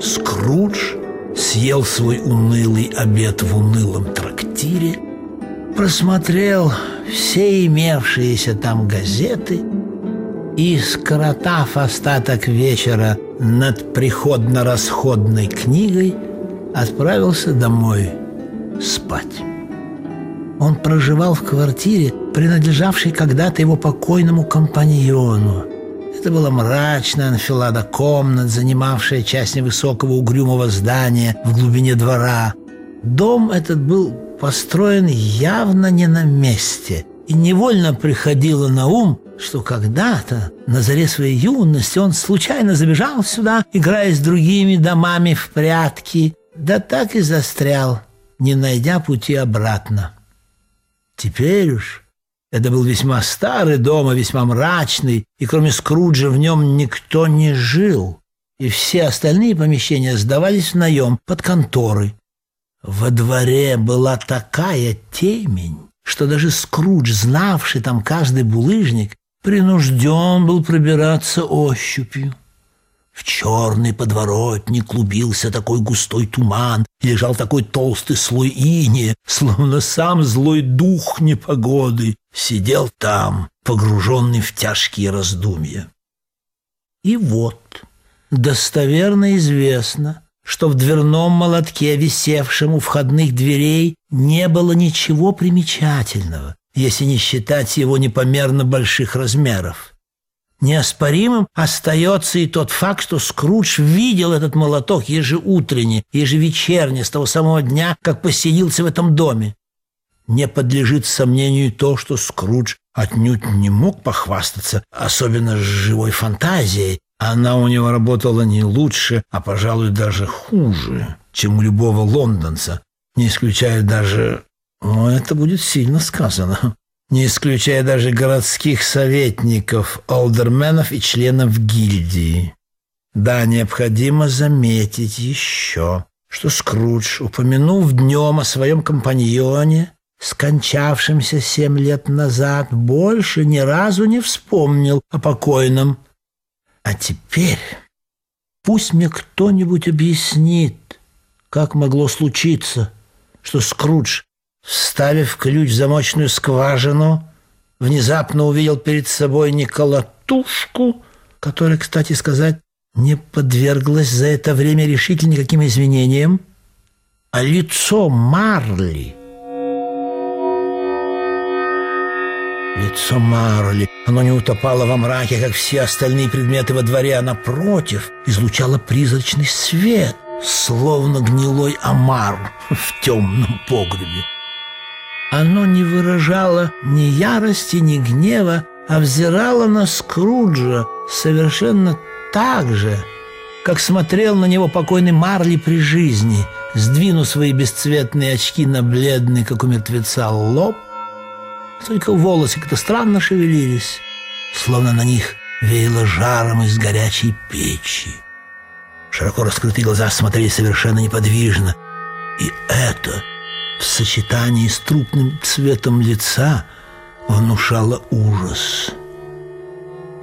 Скрудж съел свой унылый обед в унылом трактире, просмотрел все имевшиеся там газеты и, скоротав остаток вечера над приходно-расходной книгой, отправился домой спать. Он проживал в квартире, принадлежавшей когда-то его покойному компаньону. Это была мрачная анфилада комнат, занимавшая часть невысокого угрюмого здания в глубине двора. Дом этот был построен явно не на месте, и невольно приходило на ум, что когда-то, на заре своей юности, он случайно забежал сюда, играя с другими домами в прятки, да так и застрял, не найдя пути обратно. Теперь уж это был весьма старый дом, и весьма мрачный, и кроме Скруджа в нем никто не жил, и все остальные помещения сдавались в наем под конторы. Во дворе была такая темень, что даже Скрудж, знавший там каждый булыжник, принужден был пробираться ощупью. В черной подворотне клубился такой густой туман, лежал такой толстый слой ини, словно сам злой дух непогоды сидел там, погруженный в тяжкие раздумья. И вот достоверно известно, что в дверном молотке, висевшем у входных дверей, не было ничего примечательного, если не считать его непомерно больших размеров. Неоспоримым остается и тот факт, что Скрудж видел этот молоток ежеутренне, ежевечерне, с того самого дня, как поселился в этом доме. Не подлежит сомнению то, что Скрудж отнюдь не мог похвастаться, особенно с живой фантазией. Она у него работала не лучше, а, пожалуй, даже хуже, чем у любого лондонца, не исключая даже... Ну, это будет сильно сказано не исключая даже городских советников, олдерменов и членов гильдии. Да, необходимо заметить еще, что Скрудж, упомянув днем о своем компаньоне, скончавшемся семь лет назад, больше ни разу не вспомнил о покойном. А теперь пусть мне кто-нибудь объяснит, как могло случиться, что Скрудж Вставив ключ в замочную скважину, внезапно увидел перед собой не колотушку, которая, кстати сказать, не подверглась за это время решительно никаким изменениям, а лицо Марли. Лицо Марли, оно не утопало во мраке, как все остальные предметы во дворе, а напротив излучало призрачный свет, словно гнилой омар в темном погребе. Оно не выражало ни ярости, ни гнева, а взирало на Скруджа совершенно так же, как смотрел на него покойный Марли при жизни, сдвинув свои бесцветные очки на бледный, как у мертвеца, лоб. Только волосы как-то странно шевелились, словно на них веяло жаром из горячей печи. Широко раскрытые глаза смотрели совершенно неподвижно. И это в сочетании с трупным цветом лица внушало ужас.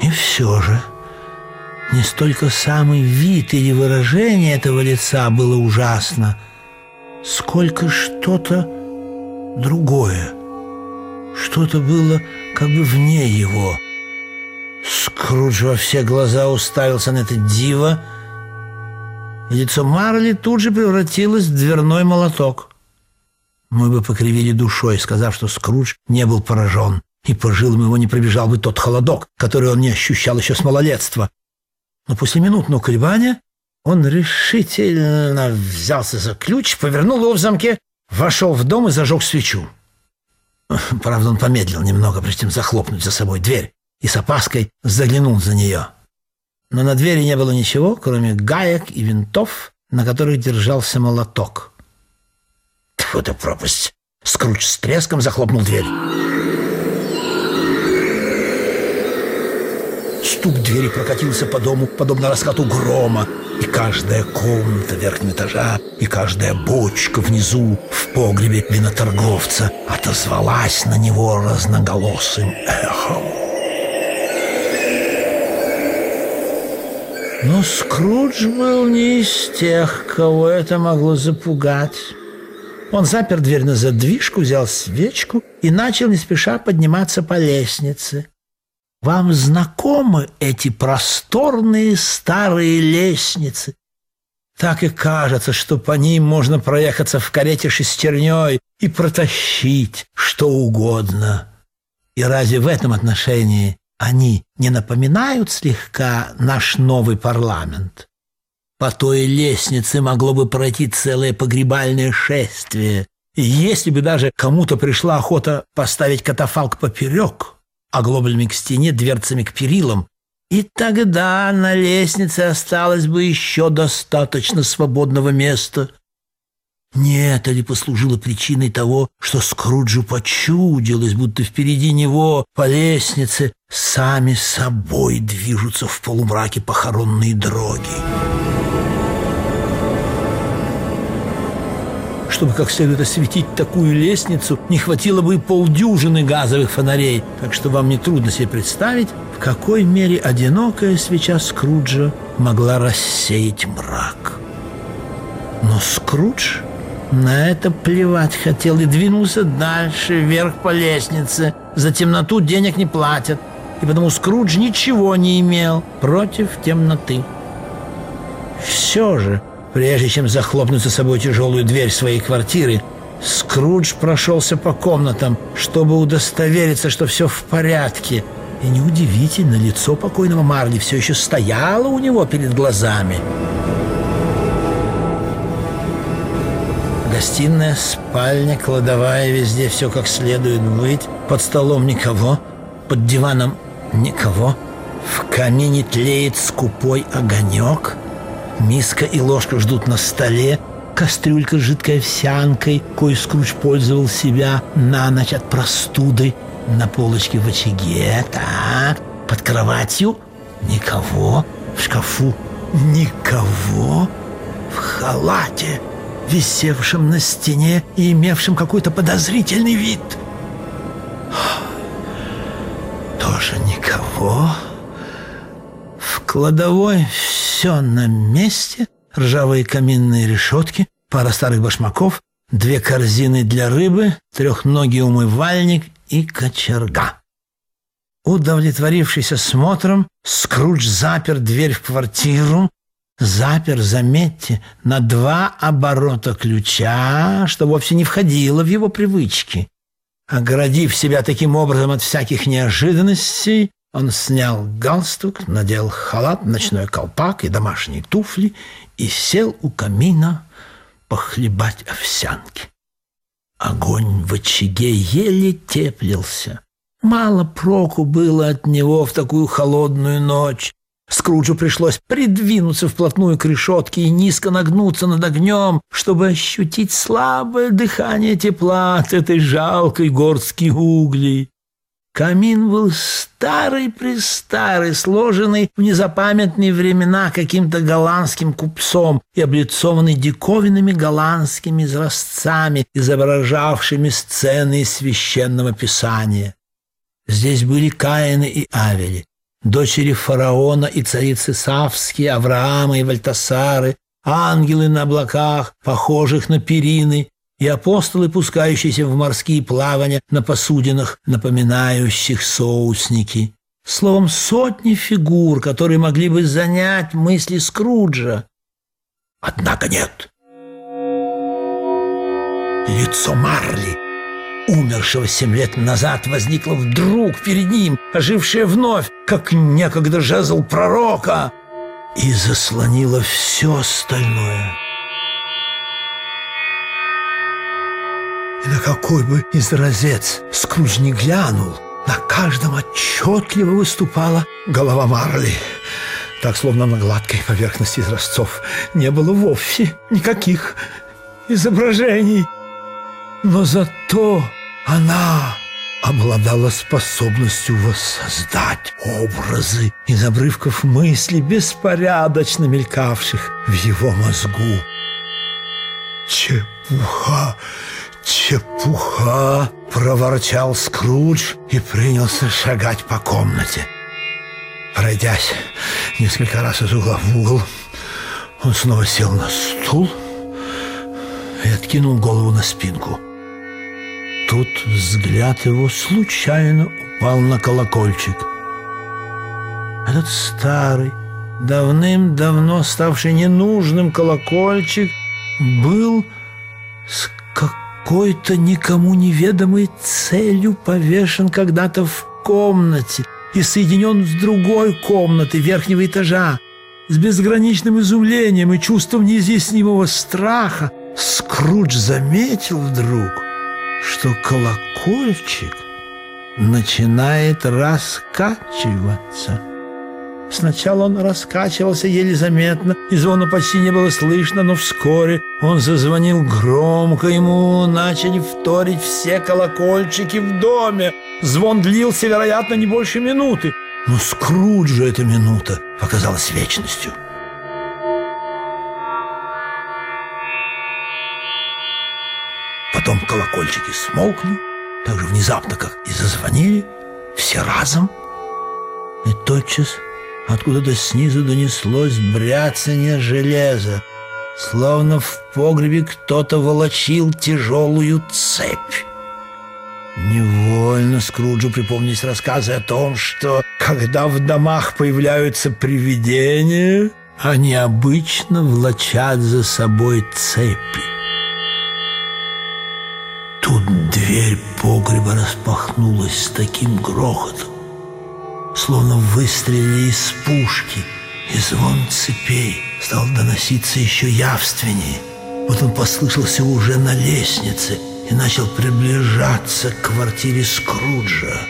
И все же не столько самый вид или выражение этого лица было ужасно, сколько что-то другое. Что-то было как бы вне его. Скрудж во все глаза уставился на это диво, и лицо Марли тут же превратилось в дверной молоток. Мы бы покривили душой, сказав, что Скрудж не был поражен, и по жилам его не пробежал бы тот холодок, который он не ощущал еще с малолетства. Но после минутного колебания он решительно взялся за ключ, повернул его в замке, вошел в дом и зажег свечу. Правда, он помедлил немного, прежде чем захлопнуть за собой дверь, и с опаской заглянул за нее. Но на двери не было ничего, кроме гаек и винтов, на которых держался молоток. Тьфу да пропасть! Скруч с треском захлопнул дверь. Стук двери прокатился по дому, подобно раскату грома, и каждая комната верхнего этажа, и каждая бочка внизу в погребе виноторговца отозвалась на него разноголосым эхом. Но Скрудж был не из тех, кого это могло запугать. Он запер дверь на задвижку, взял свечку и начал не спеша подниматься по лестнице. Вам знакомы эти просторные старые лестницы? Так и кажется, что по ним можно проехаться в карете шестерней и протащить что угодно. И разве в этом отношении они не напоминают слегка наш новый парламент? По той лестнице могло бы пройти целое погребальное шествие. И если бы даже кому-то пришла охота поставить катафалк поперек, а глоблями к стене, дверцами к перилам, и тогда на лестнице осталось бы еще достаточно свободного места. Не это ли послужило причиной того, что Скруджу почудилось, будто впереди него по лестнице сами собой движутся в полумраке похоронные дроги? Чтобы как следует осветить такую лестницу, не хватило бы и полдюжины газовых фонарей, так что вам нетрудно себе представить, в какой мере одинокая свеча Скруджа могла рассеять мрак. Но Скрудж на это плевать хотел и двинулся дальше, вверх по лестнице. За темноту денег не платят, и потому Скрудж ничего не имел против темноты. Все же Прежде чем захлопнуть за собой тяжелую дверь своей квартиры, Скрудж прошелся по комнатам, чтобы удостовериться, что все в порядке. И неудивительно, лицо покойного Марли все еще стояло у него перед глазами. Гостиная, спальня, кладовая, везде все как следует быть. Под столом никого, под диваном никого. В камине тлеет скупой огонек — Миска и ложка ждут на столе, кастрюлька с жидкой овсянкой, кой Скруч пользовал себя на ночь от простуды, на полочке в очаге, так, под кроватью никого, в шкафу никого, в халате, висевшем на стене и имевшем какой-то подозрительный вид. Тоже никого. В кладовой все на месте, ржавые каминные решетки, пара старых башмаков, две корзины для рыбы, трехногий умывальник и кочерга. Удовлетворившись осмотром, Скрудж запер дверь в квартиру, запер, заметьте, на два оборота ключа, что вовсе не входило в его привычки. Оградив себя таким образом от всяких неожиданностей, он снял галстук, надел халат, ночной колпак и домашние туфли и сел у камина похлебать овсянки. Огонь в очаге еле теплился. Мало проку было от него в такую холодную ночь. Скруджу пришлось придвинуться вплотную к решетке и низко нагнуться над огнем, чтобы ощутить слабое дыхание тепла от этой жалкой горстки углей. Камин был старый-престарый, сложенный в незапамятные времена каким-то голландским купцом и облицованный диковинными голландскими изразцами, изображавшими сцены из священного писания. Здесь были Каины и Авели, дочери фараона и царицы Савские, Авраама и Вальтасары, ангелы на облаках, похожих на перины, и апостолы, пускающиеся в морские плавания на посудинах, напоминающих соусники. Словом, сотни фигур, которые могли бы занять мысли Скруджа. Однако нет. Лицо Марли, умершего семь лет назад, возникло вдруг перед ним, ожившее вновь, как некогда жезл пророка, и заслонило все остальное. Какой бы изразец Скрудж не глянул, на каждом отчетливо выступала голова Марли. Так, словно на гладкой поверхности изразцов, не было вовсе никаких изображений. Но зато она обладала способностью воссоздать образы из обрывков мыслей, беспорядочно мелькавших в его мозгу. Чепуха! «Чепуха!» — проворчал Скрудж и принялся шагать по комнате. Пройдясь несколько раз из угла в угол, он снова сел на стул и откинул голову на спинку. Тут взгляд его случайно упал на колокольчик. Этот старый, давным-давно ставший ненужным колокольчик был с какой-то никому неведомой целью повешен когда-то в комнате и соединен с другой комнатой верхнего этажа. С безграничным изумлением и чувством неизъяснимого страха Скрудж заметил вдруг, что колокольчик начинает раскачиваться. Сначала он раскачивался еле заметно, и звона почти не было слышно, но вскоре он зазвонил громко, ему начали вторить все колокольчики в доме. Звон длился, вероятно, не больше минуты. Но Скруджу эта минута показалась вечностью. Потом колокольчики смолкли, так же внезапно, как и зазвонили, все разом. И тотчас Откуда-то снизу донеслось бряцание железа, словно в погребе кто-то волочил тяжелую цепь. Невольно Скруджу припомнить рассказы о том, что когда в домах появляются привидения, они обычно влачат за собой цепи. Тут дверь погреба распахнулась с таким грохотом, словно выстрелили из пушки, и звон цепей стал доноситься еще явственнее. Вот он послышался уже на лестнице и начал приближаться к квартире Скруджа.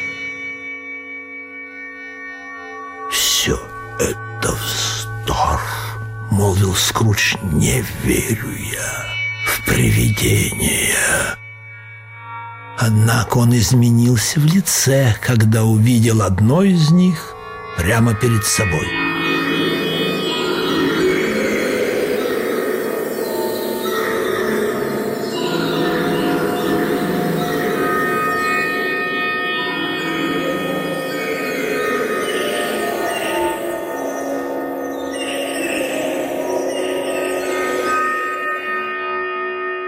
«Все это вздор», — молвил Скрудж, не верю я в привидения. Однако он изменился в лице, когда увидел одно из них прямо перед собой.